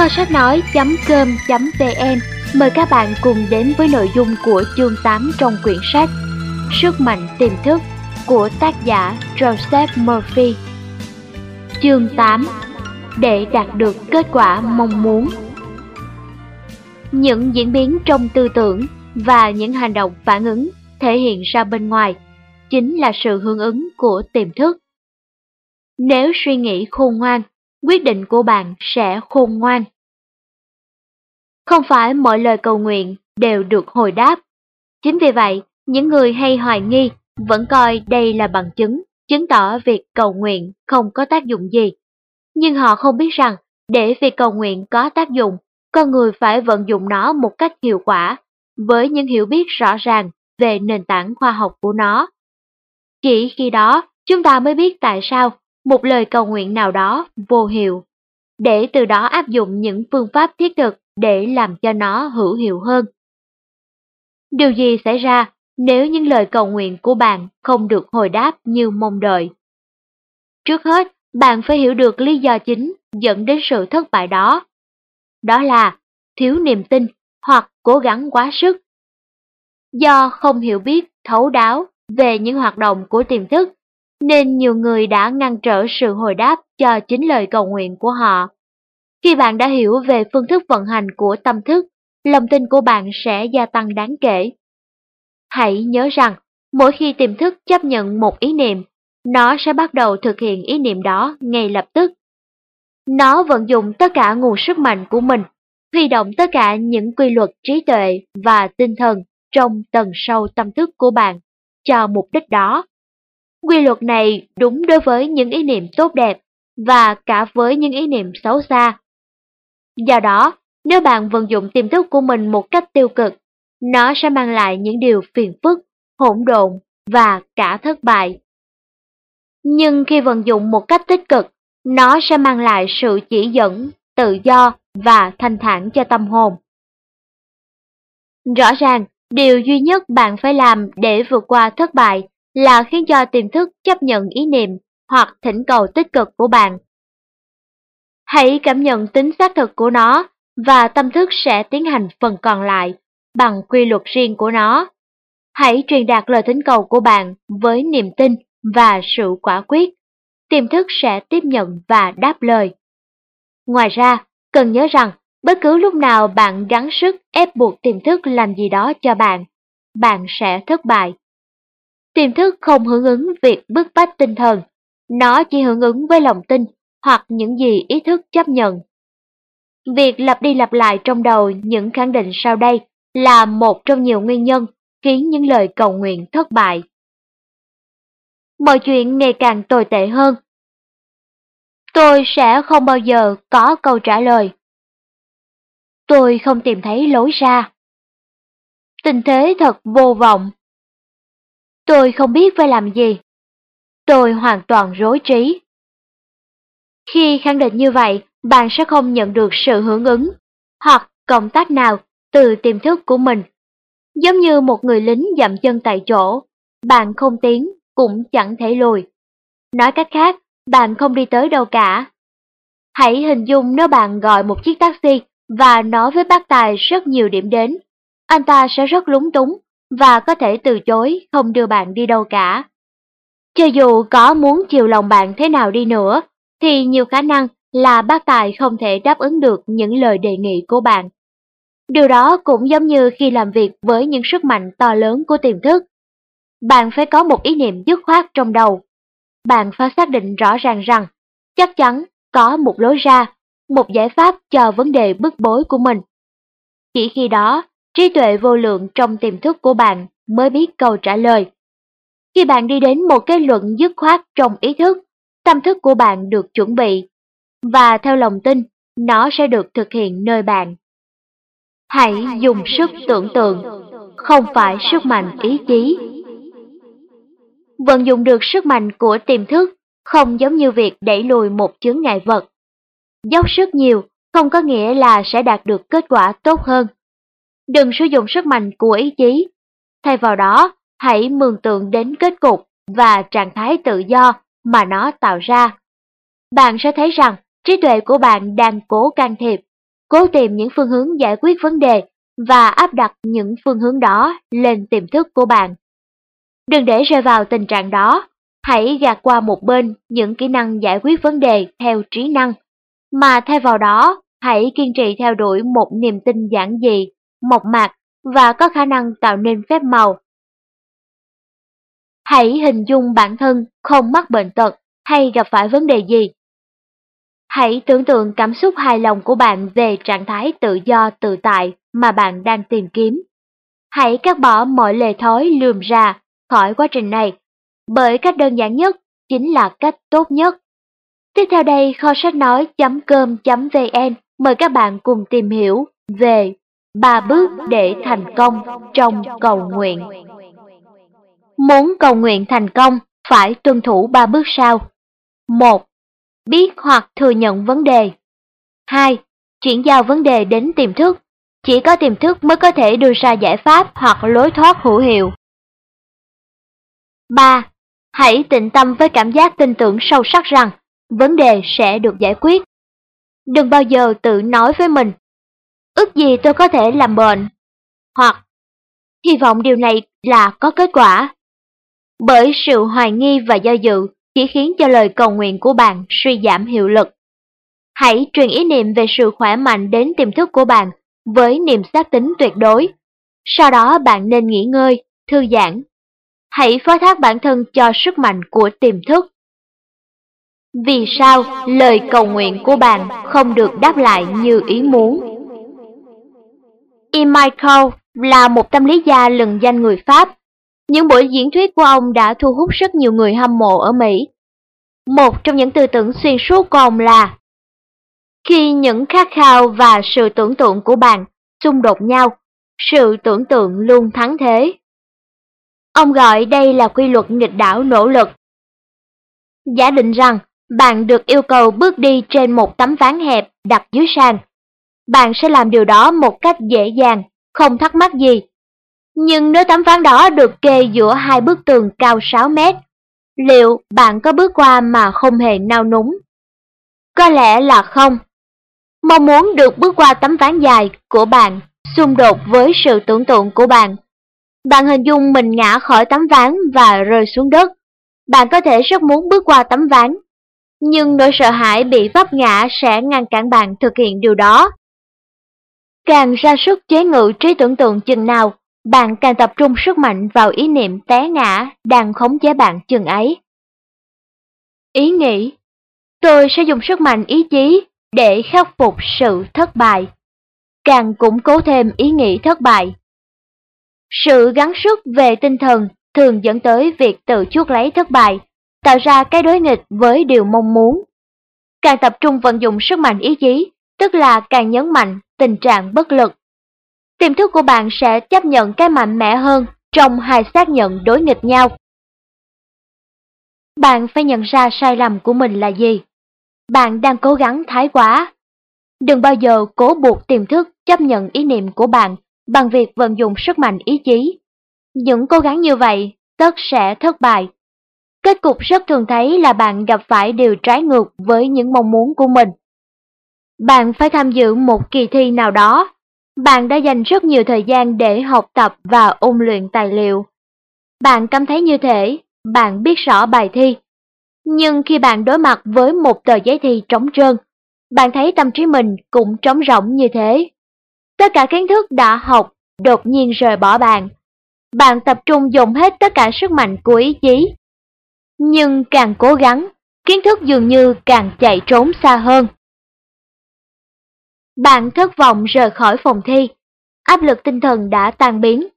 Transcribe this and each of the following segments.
Kho sách nói.com.vn mời các bạn cùng đến với nội dung của chương 8 trong quyển sách Sức mạnh tiềm thức của tác giả Joseph Murphy. Chương 8 Để đạt được kết quả mong muốn Những diễn biến trong tư tưởng và những hành động phản ứng thể hiện ra bên ngoài chính là sự hưởng ứng của tiềm thức. Nếu suy nghĩ khôn ngoan, quyết định của bạn sẽ khôn ngoan. Không phải mọi lời cầu nguyện đều được hồi đáp. Chính vì vậy, những người hay hoài nghi vẫn coi đây là bằng chứng, chứng tỏ việc cầu nguyện không có tác dụng gì. Nhưng họ không biết rằng, để việc cầu nguyện có tác dụng, con người phải vận dụng nó một cách hiệu quả, với những hiểu biết rõ ràng về nền tảng khoa học của nó. Chỉ khi đó, chúng ta mới biết tại sao một lời cầu nguyện nào đó vô hiệu, để từ đó áp dụng những phương pháp thiết thực để làm cho nó hữu hiệu hơn. Điều gì xảy ra nếu những lời cầu nguyện của bạn không được hồi đáp như mong đợi? Trước hết, bạn phải hiểu được lý do chính dẫn đến sự thất bại đó. Đó là thiếu niềm tin hoặc cố gắng quá sức. Do không hiểu biết thấu đáo về những hoạt động của tiềm thức, nên nhiều người đã ngăn trở sự hồi đáp cho chính lời cầu nguyện của họ. Khi bạn đã hiểu về phương thức vận hành của tâm thức, lòng tin của bạn sẽ gia tăng đáng kể. Hãy nhớ rằng, mỗi khi tiềm thức chấp nhận một ý niệm, nó sẽ bắt đầu thực hiện ý niệm đó ngay lập tức. Nó vận dụng tất cả nguồn sức mạnh của mình, huy động tất cả những quy luật trí tuệ và tinh thần trong tầng sâu tâm thức của bạn cho mục đích đó. Quy luật này đúng đối với những ý niệm tốt đẹp và cả với những ý niệm xấu xa. Do đó, nếu bạn vận dụng tiềm thức của mình một cách tiêu cực, nó sẽ mang lại những điều phiền phức, hỗn độn và cả thất bại. Nhưng khi vận dụng một cách tích cực, nó sẽ mang lại sự chỉ dẫn, tự do và thanh thản cho tâm hồn. Rõ ràng, điều duy nhất bạn phải làm để vượt qua thất bại là khiến cho tiềm thức chấp nhận ý niệm hoặc thỉnh cầu tích cực của bạn. Hãy cảm nhận tính xác thực của nó và tâm thức sẽ tiến hành phần còn lại bằng quy luật riêng của nó. Hãy truyền đạt lời thỉnh cầu của bạn với niềm tin và sự quả quyết. Tiềm thức sẽ tiếp nhận và đáp lời. Ngoài ra, cần nhớ rằng bất cứ lúc nào bạn gắng sức ép buộc tiềm thức làm gì đó cho bạn, bạn sẽ thất bại. Tiềm thức không hưởng ứng việc bức bách tinh thần, nó chỉ hưởng ứng với lòng tin hoặc những gì ý thức chấp nhận. Việc lặp đi lặp lại trong đầu những khẳng định sau đây là một trong nhiều nguyên nhân khiến những lời cầu nguyện thất bại. Mọi chuyện ngày càng tồi tệ hơn. Tôi sẽ không bao giờ có câu trả lời. Tôi không tìm thấy lối ra. Tình thế thật vô vọng. Tôi không biết phải làm gì. Tôi hoàn toàn rối trí. Khi khẳng định như vậy, bạn sẽ không nhận được sự hưởng ứng hoặc công tác nào từ tiềm thức của mình. Giống như một người lính dậm chân tại chỗ, bạn không tiến cũng chẳng thể lùi. Nói cách khác, bạn không đi tới đâu cả. Hãy hình dung nếu bạn gọi một chiếc taxi và nói với bác tài rất nhiều điểm đến, anh ta sẽ rất lúng túng và có thể từ chối không đưa bạn đi đâu cả. Cho dù có muốn chiều lòng bạn thế nào đi nữa, thì nhiều khả năng là bác tài không thể đáp ứng được những lời đề nghị của bạn. Điều đó cũng giống như khi làm việc với những sức mạnh to lớn của tiềm thức. Bạn phải có một ý niệm dứt khoát trong đầu. Bạn phải xác định rõ ràng rằng chắc chắn có một lối ra, một giải pháp cho vấn đề bức bối của mình. Chỉ khi đó, trí tuệ vô lượng trong tiềm thức của bạn mới biết câu trả lời. Khi bạn đi đến một kết luận dứt khoát trong ý thức, tâm thức của bạn được chuẩn bị, và theo lòng tin, nó sẽ được thực hiện nơi bạn. Hãy dùng sức tưởng tượng, không phải sức mạnh ý chí. Vận dụng được sức mạnh của tiềm thức không giống như việc đẩy lùi một chướng ngại vật. Dốc sức nhiều không có nghĩa là sẽ đạt được kết quả tốt hơn. Đừng sử dụng sức mạnh của ý chí. Thay vào đó, hãy mường tượng đến kết cục và trạng thái tự do mà nó tạo ra. Bạn sẽ thấy rằng trí tuệ của bạn đang cố can thiệp cố tìm những phương hướng giải quyết vấn đề và áp đặt những phương hướng đó lên tiềm thức của bạn. Đừng để rơi vào tình trạng đó, hãy gạt qua một bên những kỹ năng giải quyết vấn đề theo trí năng, mà thay vào đó hãy kiên trì theo đuổi một niềm tin giản dị, mộc mạc và có khả năng tạo nên phép màu. Hãy hình dung bản thân không mắc bệnh tật hay gặp phải vấn đề gì. Hãy tưởng tượng cảm xúc hài lòng của bạn về trạng thái tự do tự tại mà bạn đang tìm kiếm. Hãy cắt bỏ mọi lề thói lườm ra khỏi quá trình này, bởi cách đơn giản nhất chính là cách tốt nhất. Tiếp theo đây kho sách nói.com.vn mời các bạn cùng tìm hiểu về ba bước để thành công trong cầu nguyện. Muốn cầu nguyện thành công, phải tuân thủ ba bước sau. 1. Biết hoặc thừa nhận vấn đề. 2. Chuyển giao vấn đề đến tiềm thức. Chỉ có tiềm thức mới có thể đưa ra giải pháp hoặc lối thoát hữu hiệu. 3. Hãy tịnh tâm với cảm giác tin tưởng sâu sắc rằng vấn đề sẽ được giải quyết. Đừng bao giờ tự nói với mình, ước gì tôi có thể làm bệnh, hoặc hy vọng điều này là có kết quả. Bởi sự hoài nghi và do dự chỉ khiến cho lời cầu nguyện của bạn suy giảm hiệu lực. Hãy truyền ý niệm về sự khỏe mạnh đến tiềm thức của bạn với niềm xác tính tuyệt đối. Sau đó bạn nên nghỉ ngơi, thư giãn. Hãy phó thác bản thân cho sức mạnh của tiềm thức. Vì sao lời cầu nguyện của bạn không được đáp lại như ý muốn? Michael là một tâm lý gia lừng danh người Pháp. Những buổi diễn thuyết của ông đã thu hút rất nhiều người hâm mộ ở Mỹ. Một trong những tư tưởng xuyên suốt của ông là Khi những khát khao và sự tưởng tượng của bạn xung đột nhau, sự tưởng tượng luôn thắng thế. Ông gọi đây là quy luật nghịch đảo nỗ lực. Giả định rằng bạn được yêu cầu bước đi trên một tấm ván hẹp đặt dưới sàn. Bạn sẽ làm điều đó một cách dễ dàng, không thắc mắc gì. Nhưng nếu tấm ván đó được kê giữa hai bức tường cao 6 mét, liệu bạn có bước qua mà không hề nao núng? Có lẽ là không. Mong muốn được bước qua tấm ván dài của bạn xung đột với sự tưởng tượng của bạn. Bạn hình dung mình ngã khỏi tấm ván và rơi xuống đất. Bạn có thể rất muốn bước qua tấm ván, nhưng nỗi sợ hãi bị vấp ngã sẽ ngăn cản bạn thực hiện điều đó. Càng ra sức chế ngự trí tưởng tượng chừng nào, bạn càng tập trung sức mạnh vào ý niệm té ngã đang khống chế bạn chừng ấy. Ý nghĩ Tôi sẽ dùng sức mạnh ý chí để khắc phục sự thất bại. Càng củng cố thêm ý nghĩ thất bại. Sự gắng sức về tinh thần thường dẫn tới việc tự chuốc lấy thất bại tạo ra cái đối nghịch với điều mong muốn. Càng tập trung vận dụng sức mạnh ý chí, tức là càng nhấn mạnh tình trạng bất lực. Tiềm thức của bạn sẽ chấp nhận cái mạnh mẽ hơn trong hai xác nhận đối nghịch nhau. Bạn phải nhận ra sai lầm của mình là gì. Bạn đang cố gắng thái quá. Đừng bao giờ cố buộc tiềm thức chấp nhận ý niệm của bạn bằng việc vận dụng sức mạnh ý chí. Những cố gắng như vậy tất sẽ thất bại Kết cục rất thường thấy là bạn gặp phải điều trái ngược với những mong muốn của mình. Bạn phải tham dự một kỳ thi nào đó. Bạn đã dành rất nhiều thời gian để học tập và ôn luyện tài liệu. Bạn cảm thấy như thế, bạn biết rõ bài thi. Nhưng khi bạn đối mặt với một tờ giấy thi trống trơn, bạn thấy tâm trí mình cũng trống rỗng như thế. Tất cả kiến thức đã học đột nhiên rời bỏ bạn. Bạn tập trung dùng hết tất cả sức mạnh của ý chí nhưng càng cố gắng, kiến thức dường như càng chạy trốn xa hơn. Bạn thất vọng rời khỏi phòng thi, áp lực tinh thần đã tan biến.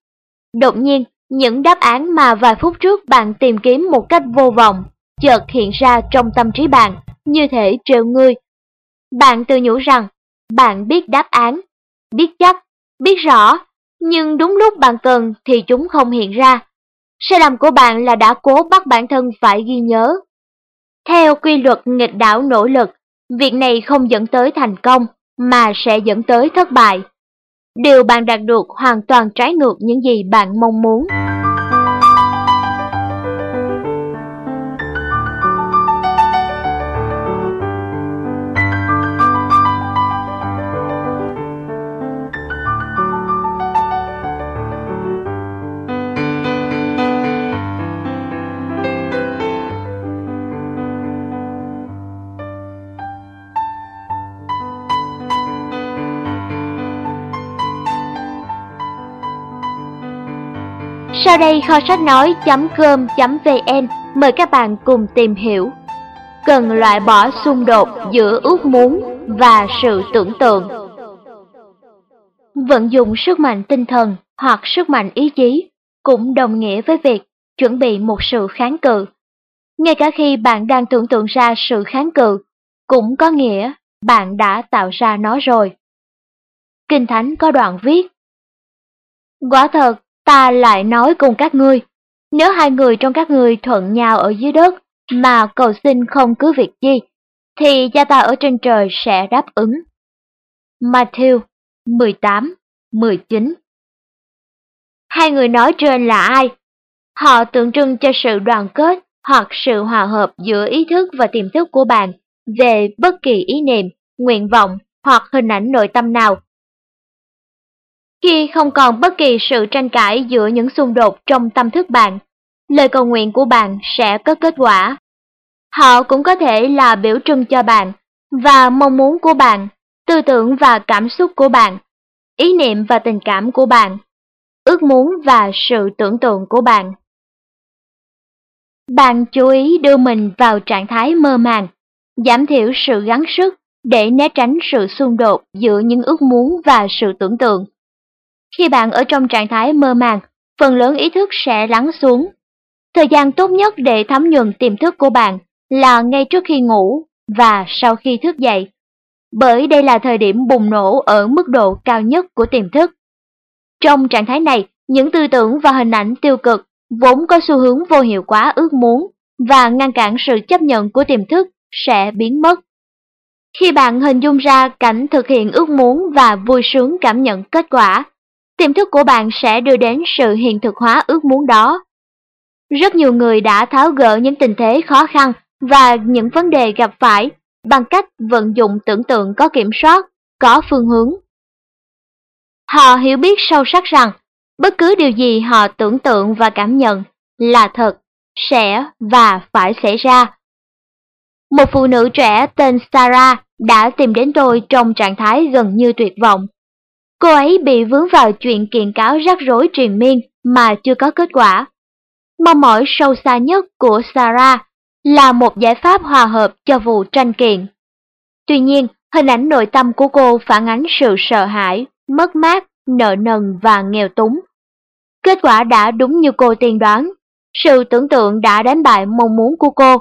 Đột nhiên, những đáp án mà vài phút trước bạn tìm kiếm một cách vô vọng, chợt hiện ra trong tâm trí bạn, như thể trêu ngươi. Bạn tự nhủ rằng, bạn biết đáp án, biết chắc, biết rõ, nhưng đúng lúc bạn cần thì chúng không hiện ra. Sai lầm của bạn là đã cố bắt bản thân phải ghi nhớ. Theo quy luật nghịch đảo nỗ lực, việc này không dẫn tới thành công, mà sẽ dẫn tới thất bại. Điều bạn đạt được hoàn toàn trái ngược những gì bạn mong muốn. Sau đây kho sách nói.com.vn mời các bạn cùng tìm hiểu. Cần loại bỏ xung đột giữa ước muốn và sự tưởng tượng. Vận dụng sức mạnh tinh thần hoặc sức mạnh ý chí cũng đồng nghĩa với việc chuẩn bị một sự kháng cự. Ngay cả khi bạn đang tưởng tượng ra sự kháng cự, cũng có nghĩa bạn đã tạo ra nó rồi. Kinh Thánh có đoạn viết Quả thật, ta lại nói cùng các ngươi, nếu hai người trong các ngươi thuận nhau ở dưới đất mà cầu xin không cứ việc chi, thì cha ta ở trên trời sẽ đáp ứng. Matthew 18, 19 Hai người nói trên là ai? Họ tượng trưng cho sự đoàn kết hoặc sự hòa hợp giữa ý thức và tiềm thức của bạn về bất kỳ ý niệm, nguyện vọng hoặc hình ảnh nội tâm nào. Khi không còn bất kỳ sự tranh cãi giữa những xung đột trong tâm thức bạn, lời cầu nguyện của bạn sẽ có kết quả. Họ cũng có thể là biểu trưng cho bạn và mong muốn của bạn, tư tưởng và cảm xúc của bạn, ý niệm và tình cảm của bạn, ước muốn và sự tưởng tượng của bạn. Bạn chú ý đưa mình vào trạng thái mơ màng, giảm thiểu sự gắng sức để né tránh sự xung đột giữa những ước muốn và sự tưởng tượng. Khi bạn ở trong trạng thái mơ màng, phần lớn ý thức sẽ lắng xuống. Thời gian tốt nhất để thấm nhuần tiềm thức của bạn là ngay trước khi ngủ và sau khi thức dậy, bởi đây là thời điểm bùng nổ ở mức độ cao nhất của tiềm thức. Trong trạng thái này, những tư tưởng và hình ảnh tiêu cực vốn có xu hướng vô hiệu quá ước muốn và ngăn cản sự chấp nhận của tiềm thức sẽ biến mất. Khi bạn hình dung ra cảnh thực hiện ước muốn và vui sướng cảm nhận kết quả, tiềm thức của bạn sẽ đưa đến sự hiện thực hóa ước muốn đó. Rất nhiều người đã tháo gỡ những tình thế khó khăn và những vấn đề gặp phải bằng cách vận dụng tưởng tượng có kiểm soát, có phương hướng. Họ hiểu biết sâu sắc rằng bất cứ điều gì họ tưởng tượng và cảm nhận là thật, sẽ và phải xảy ra. Một phụ nữ trẻ tên Sarah đã tìm đến tôi trong trạng thái gần như tuyệt vọng. Cô ấy bị vướng vào chuyện kiện cáo rắc rối truyền miên mà chưa có kết quả. Mong mỏi sâu xa nhất của Sarah là một giải pháp hòa hợp cho vụ tranh kiện. Tuy nhiên, hình ảnh nội tâm của cô phản ánh sự sợ hãi, mất mát, nợ nần và nghèo túng. Kết quả đã đúng như cô tiên đoán, sự tưởng tượng đã đánh bại mong muốn của cô,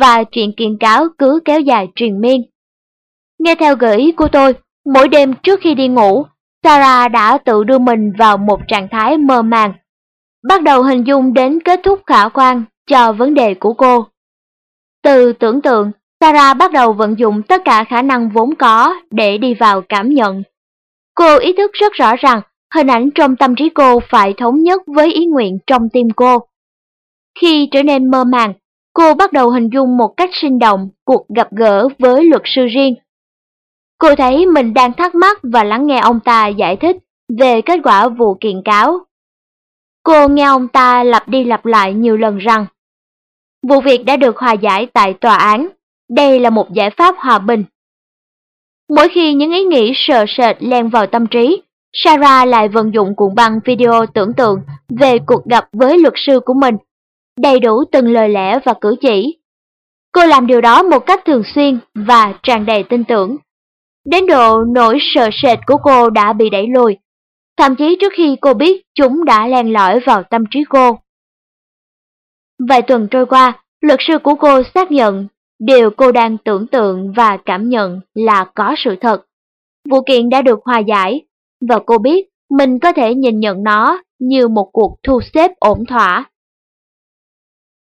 và chuyện kiện cáo cứ kéo dài truyền miên. Nghe theo gợi ý của tôi, mỗi đêm trước khi đi ngủ, Sarah đã tự đưa mình vào một trạng thái mơ màng, bắt đầu hình dung đến kết thúc khả quan cho vấn đề của cô. Từ tưởng tượng, Sarah bắt đầu vận dụng tất cả khả năng vốn có để đi vào cảm nhận. Cô ý thức rất rõ rằng hình ảnh trong tâm trí cô phải thống nhất với ý nguyện trong tim cô. Khi trở nên mơ màng, cô bắt đầu hình dung một cách sinh động cuộc gặp gỡ với luật sư riêng. Cô thấy mình đang thắc mắc và lắng nghe ông ta giải thích về kết quả vụ kiện cáo. Cô nghe ông ta lặp đi lặp lại nhiều lần rằng vụ việc đã được hòa giải tại tòa án, đây là một giải pháp hòa bình. Mỗi khi những ý nghĩ sợ sệt len vào tâm trí, Sarah lại vận dụng cuộn băng video tưởng tượng về cuộc gặp với luật sư của mình, đầy đủ từng lời lẽ và cử chỉ. Cô làm điều đó một cách thường xuyên và tràn đầy tin tưởng. Đến độ nỗi sợ sệt của cô đã bị đẩy lùi, thậm chí trước khi cô biết chúng đã len lỏi vào tâm trí cô. Vài tuần trôi qua, luật sư của cô xác nhận điều cô đang tưởng tượng và cảm nhận là có sự thật. Vụ kiện đã được hòa giải và cô biết mình có thể nhìn nhận nó như một cuộc thu xếp ổn thỏa.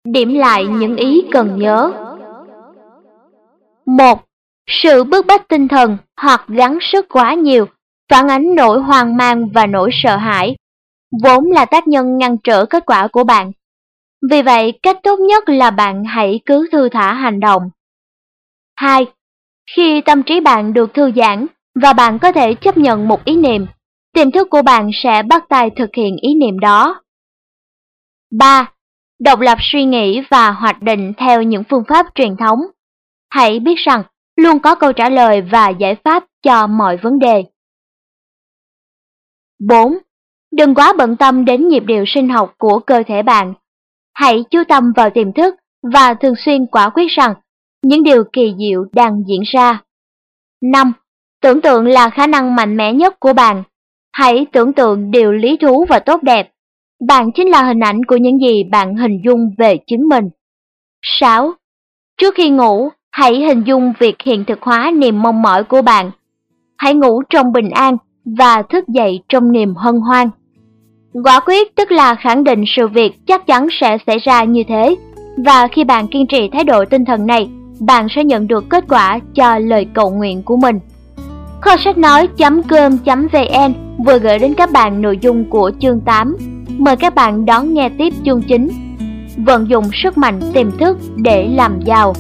Điểm lại những ý cần nhớ. 1. Sự bức bách tinh thần hoặc gắng sức quá nhiều phản ánh nỗi hoang mang và nỗi sợ hãi, vốn là tác nhân ngăn trở kết quả của bạn. Vì vậy, cách tốt nhất là bạn hãy cứ thư thả hành động. 2. Khi tâm trí bạn được thư giãn và bạn có thể chấp nhận một ý niệm, tiềm thức của bạn sẽ bắt tay thực hiện ý niệm đó. 3. Độc lập suy nghĩ và hoạch định theo những phương pháp truyền thống. Hãy biết rằng luôn có câu trả lời và giải pháp cho mọi vấn đề. 4. Đừng quá bận tâm đến nhịp điệu sinh học của cơ thể bạn. Hãy chú tâm vào tiềm thức và thường xuyên quả quyết rằng những điều kỳ diệu đang diễn ra. 5. Tưởng tượng là khả năng mạnh mẽ nhất của bạn. Hãy tưởng tượng điều lý thú và tốt đẹp. Bạn chính là hình ảnh của những gì bạn hình dung về chính mình. 6. Trước khi ngủ, hãy hình dung việc hiện thực hóa niềm mong mỏi của bạn. Hãy ngủ trong bình an và thức dậy trong niềm hân hoan. Quả quyết tức là khẳng định sự việc chắc chắn sẽ xảy ra như thế, và khi bạn kiên trì thái độ tinh thần này, bạn sẽ nhận được kết quả cho lời cầu nguyện của mình. Kho sách nói.com.vn vừa gửi đến các bạn nội dung của chương 8. Mời các bạn đón nghe tiếp chương 9. Vận dụng sức mạnh tiềm thức để làm giàu.